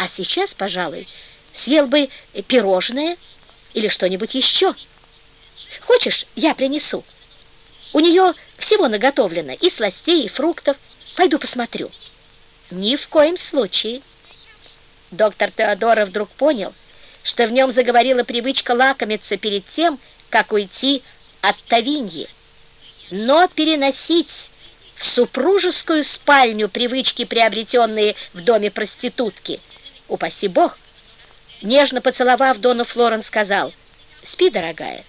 А сейчас, пожалуй, съел бы пирожное или что-нибудь еще. Хочешь, я принесу? У нее всего наготовлено, и сластей, и фруктов. Пойду посмотрю. Ни в коем случае. Доктор Теодора вдруг понял, что в нем заговорила привычка лакомиться перед тем, как уйти от Тавиньи. Но переносить в супружескую спальню привычки, приобретенные в доме проститутки, упаси бог, нежно поцеловав Дону Флорен, сказал, «Спи, дорогая,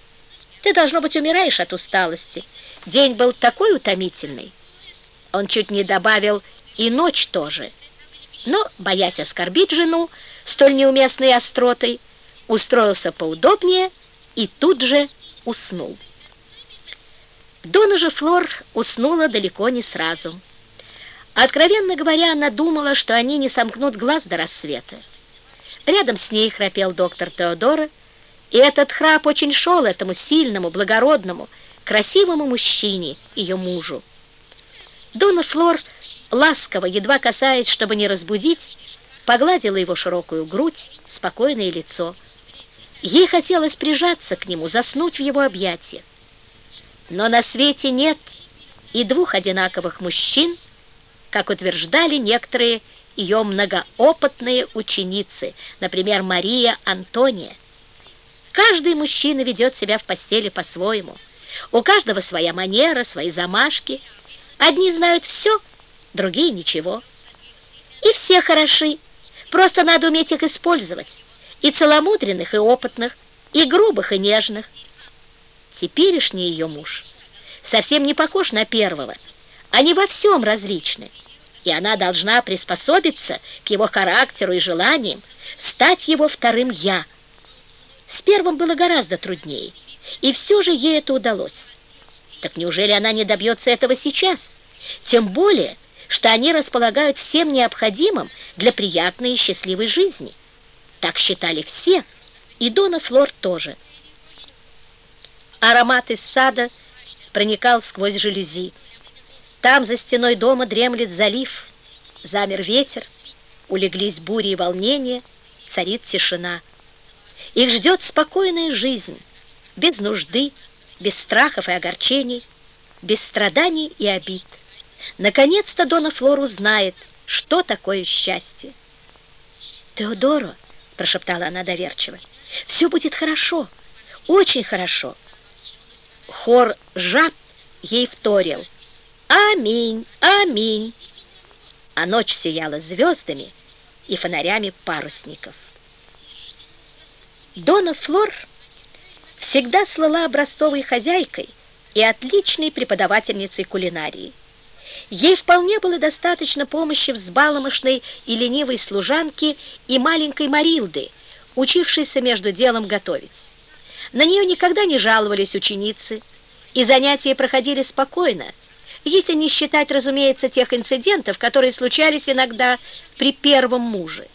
ты, должно быть, умираешь от усталости. День был такой утомительный». Он чуть не добавил «и ночь тоже». Но, боясь оскорбить жену столь неуместной остротой, устроился поудобнее и тут же уснул. Дона же Флор уснула далеко не сразу. Откровенно говоря, она думала, что они не сомкнут глаз до рассвета. Рядом с ней храпел доктор Теодора, и этот храп очень шел этому сильному, благородному, красивому мужчине, ее мужу. Дона Флор, ласково, едва касаясь, чтобы не разбудить, погладила его широкую грудь, спокойное лицо. Ей хотелось прижаться к нему, заснуть в его объятиях. Но на свете нет и двух одинаковых мужчин, как утверждали некоторые ее многоопытные ученицы, например, Мария Антония. Каждый мужчина ведет себя в постели по-своему. У каждого своя манера, свои замашки. Одни знают все, другие ничего. И все хороши, просто надо уметь их использовать. И целомудренных, и опытных, и грубых, и нежных. Теперешний ее муж совсем не похож на первого. Они во всем различны и она должна приспособиться к его характеру и желаниям, стать его вторым «я». С первым было гораздо труднее, и все же ей это удалось. Так неужели она не добьется этого сейчас? Тем более, что они располагают всем необходимым для приятной и счастливой жизни. Так считали все, и Дона Флор тоже. Аромат из сада проникал сквозь жалюзи. Там за стеной дома дремлет залив, замер ветер, улеглись бури и волнения, царит тишина. Их ждет спокойная жизнь, без нужды, без страхов и огорчений, без страданий и обид. Наконец-то Дона Флор узнает, что такое счастье. «Теодоро», — прошептала она доверчиво, — «все будет хорошо, очень хорошо». Хор жаб ей вторил. Аминь, аминь. А ночь сияла звездами и фонарями парусников. Дона Флор всегда слыла образцовой хозяйкой и отличной преподавательницей кулинарии. Ей вполне было достаточно помощи взбаломошной и ленивой служанки и маленькой Марилды, учившейся между делом готовить. На нее никогда не жаловались ученицы, и занятия проходили спокойно, если не считать, разумеется, тех инцидентов, которые случались иногда при первом муже.